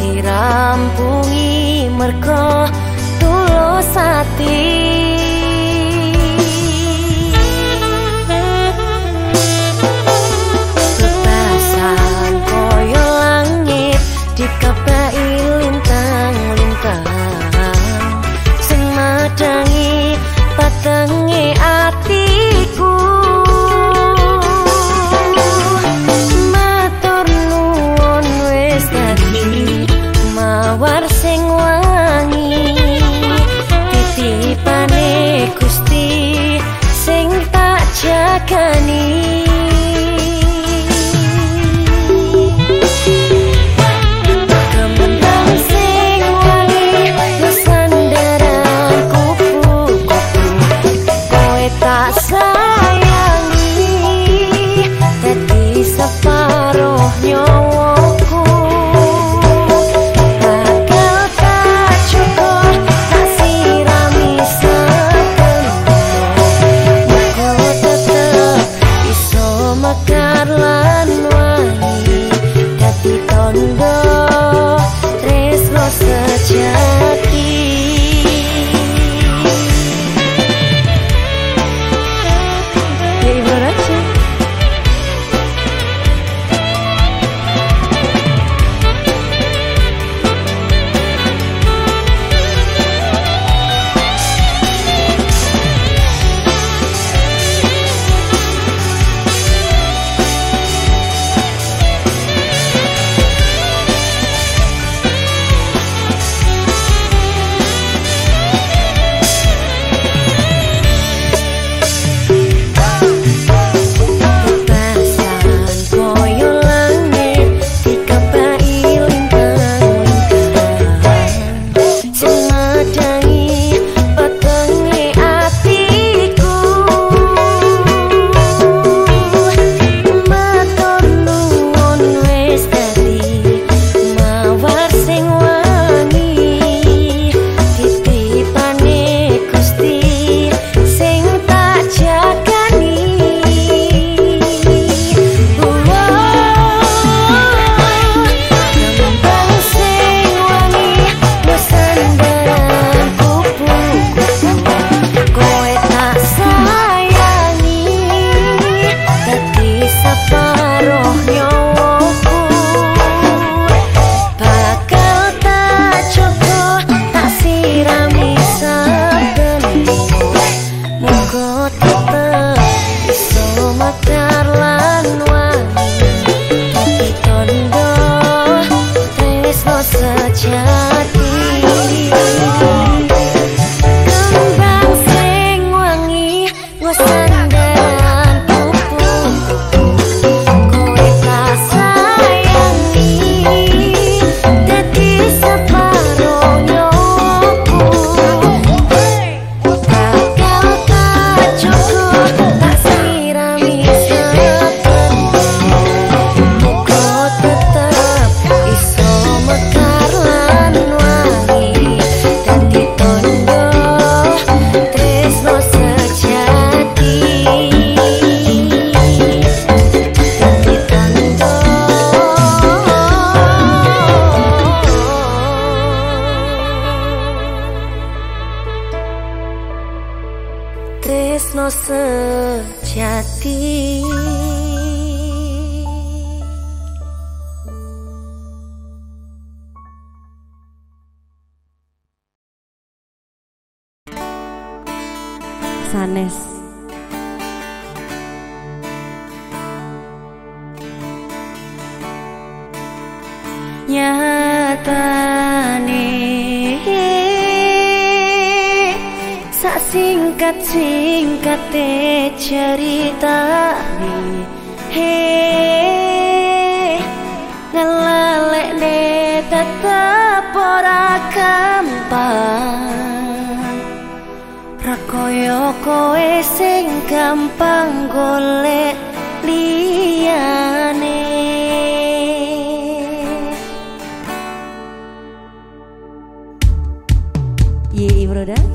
dirampungi merko tulus ati 色墙 tetap ora gampang Rakoyo kowe sing gampang golek liyane Iya, Ibroda?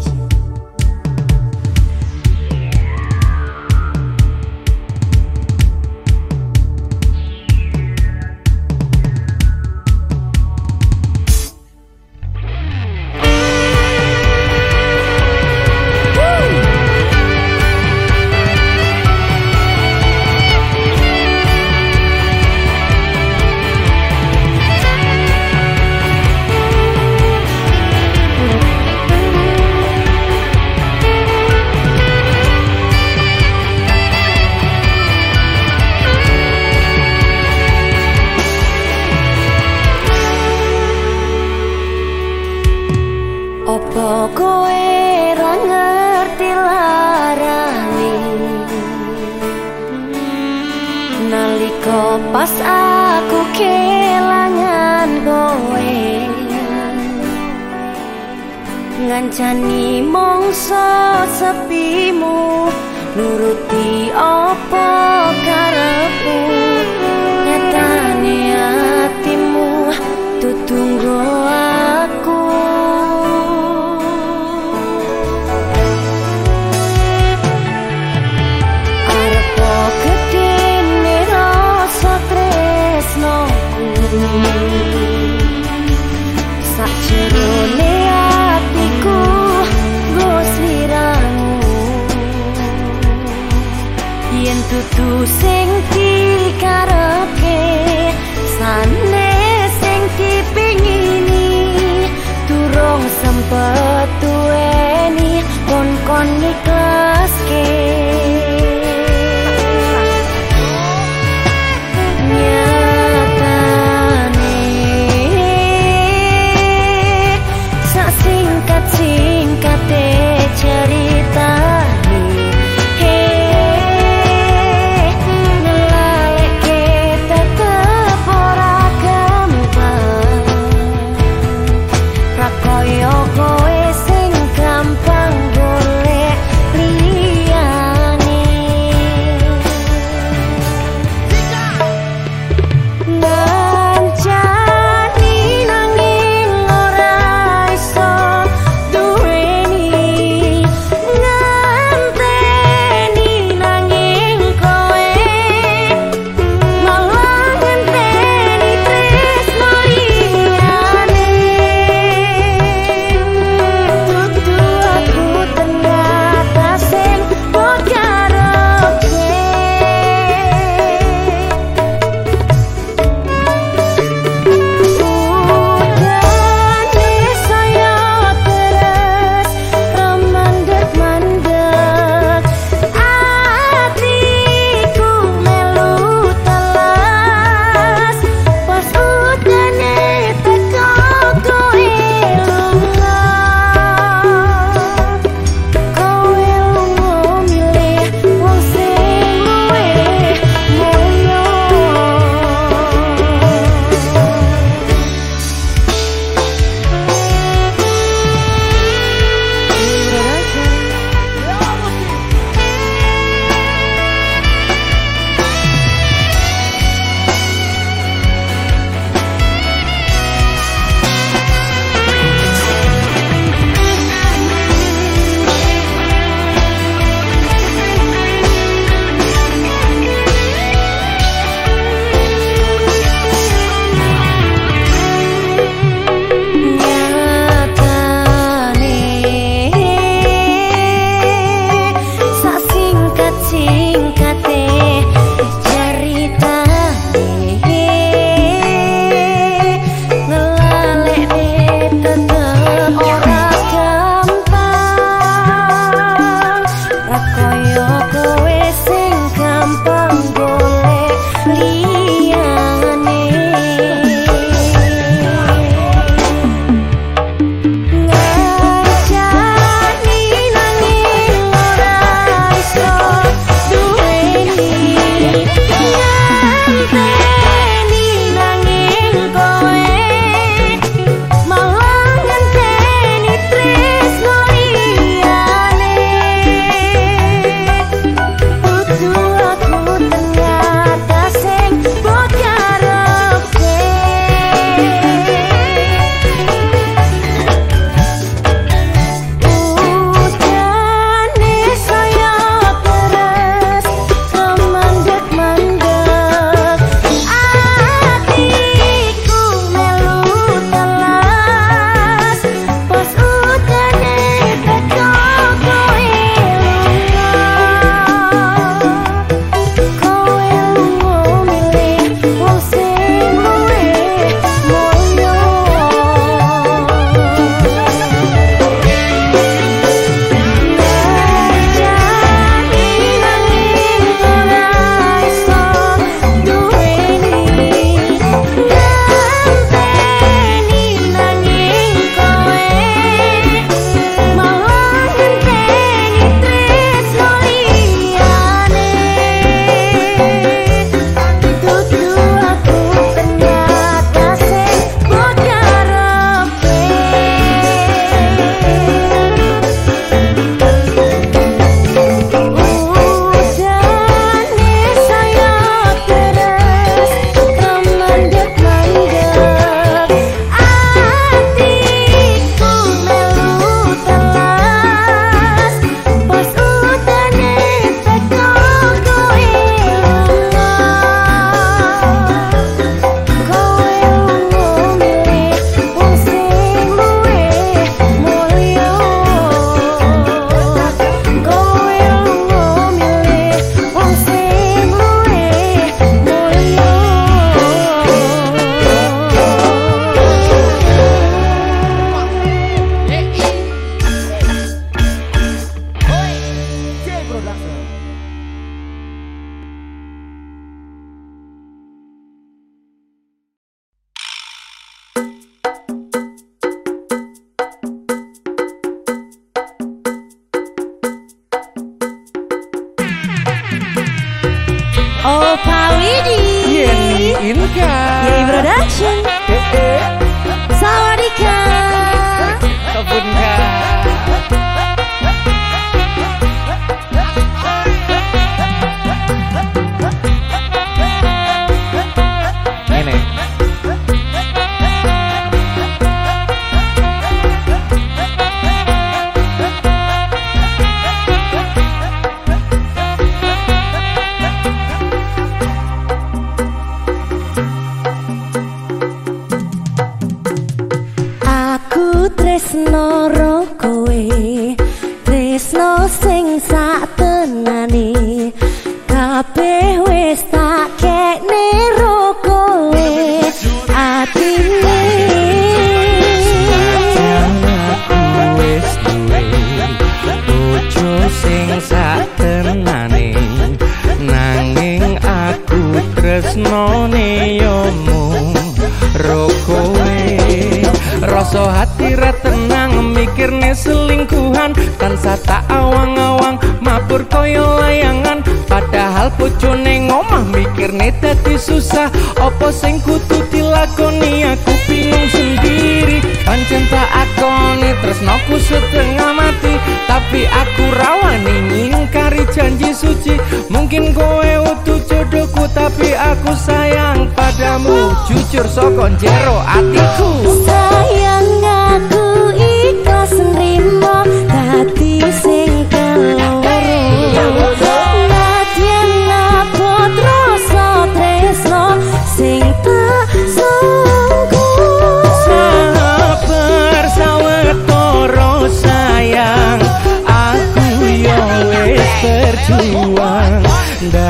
Pak Widi Yeni Inka Yei Production. Eh eh. Sawadika. Kebun Kak bojone ngomah mikirne dadi susah. Apa sing kudu dilakoni aku bingung sendiri. Pancen tak akoni tresnoku setengah mati. Tapi aku rawani ngingkari janji suci. Mungkin kowe utuh jodohku tapi aku sayang padamu. Jujur soko jero atiku. Sayang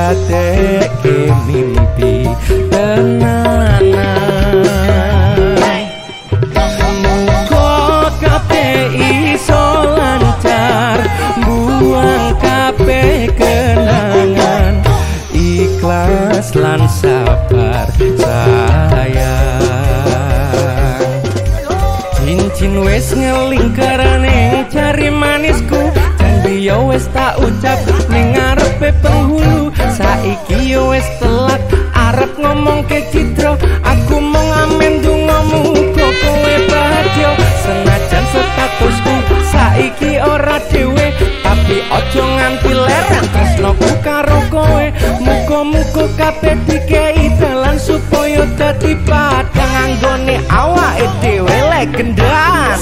ndadekke mimpi tenanan Muga kabeh iso lancar buang kabeh kenangan ikhlas lan sabar sayang Cincin wis ngelingkarane cari manisku Janji yo wis tak ucap ning ngarepe penghulu Saiki yo wis telat arep ngomong ke citra Aku mau ngamen dungomu kok kowe bahagia. Senajan statusku saiki ora dhewe Tapi ojo nganti leren tresnoku karo kowe. Muga-muga kabeh dikei dalan supaya dadi padang anggone awake dhewe legendan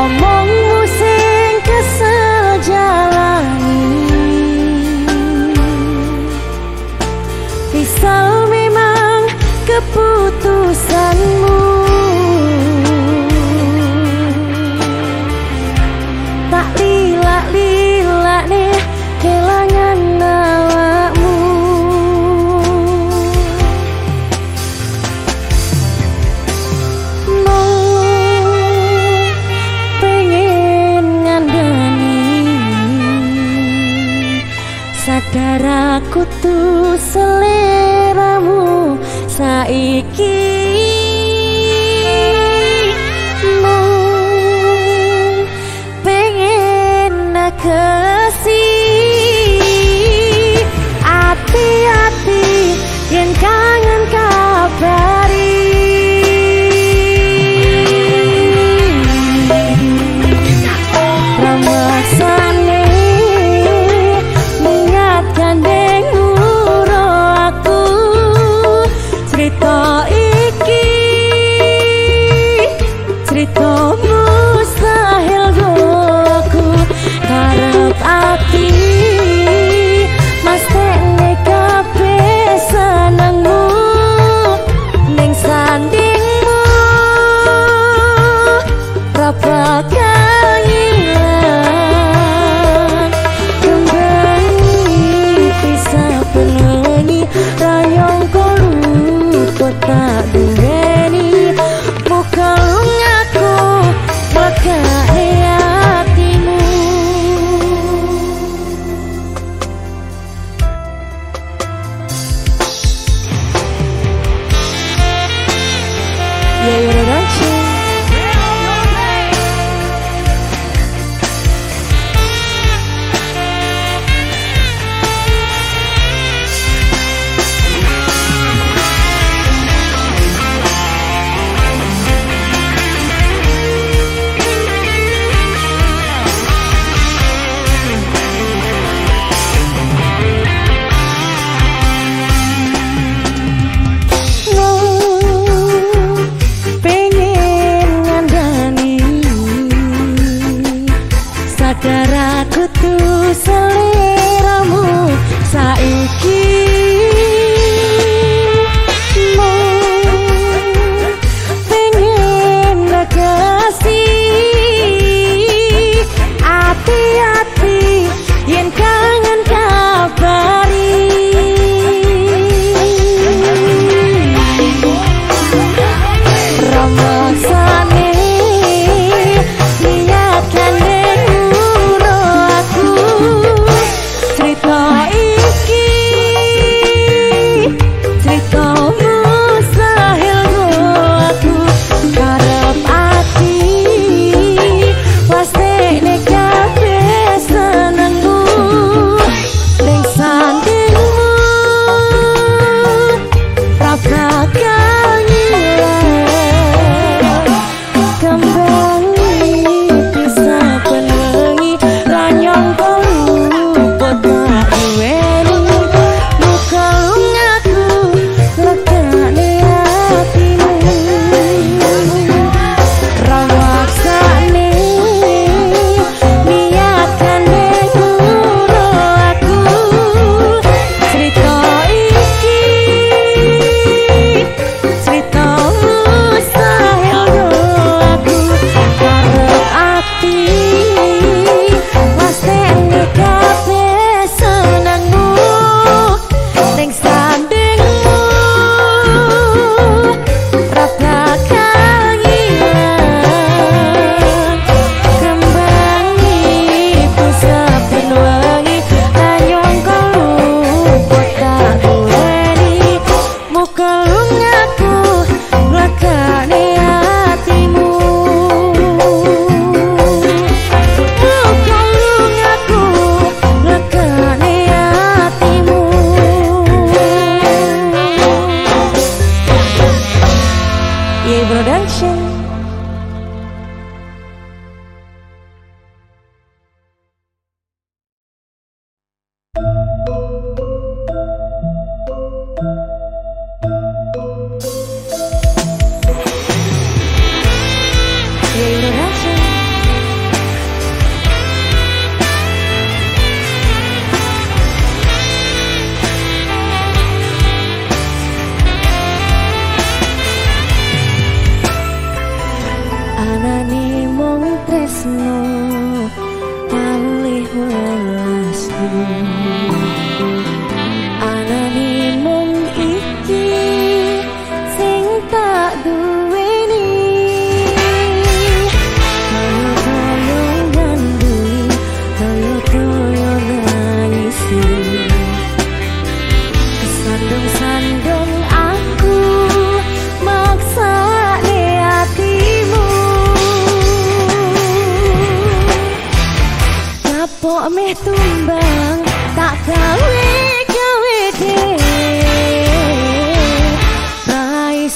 Omongmu sing kesel jalani Pisau memang keputusanmu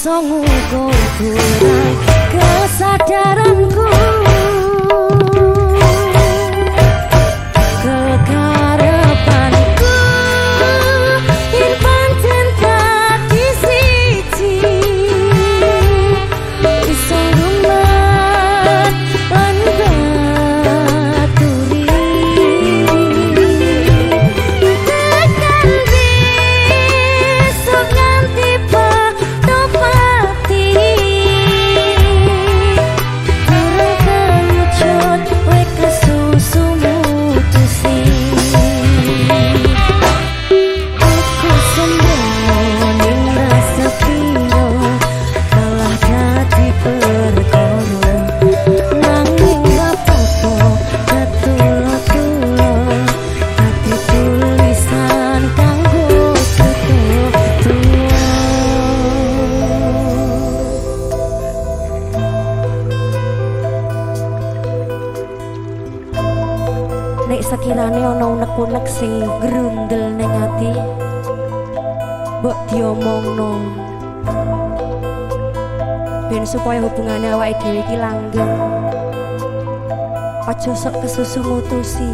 iso ngukur kurang kesadaranku Diyos ang kasusumuto si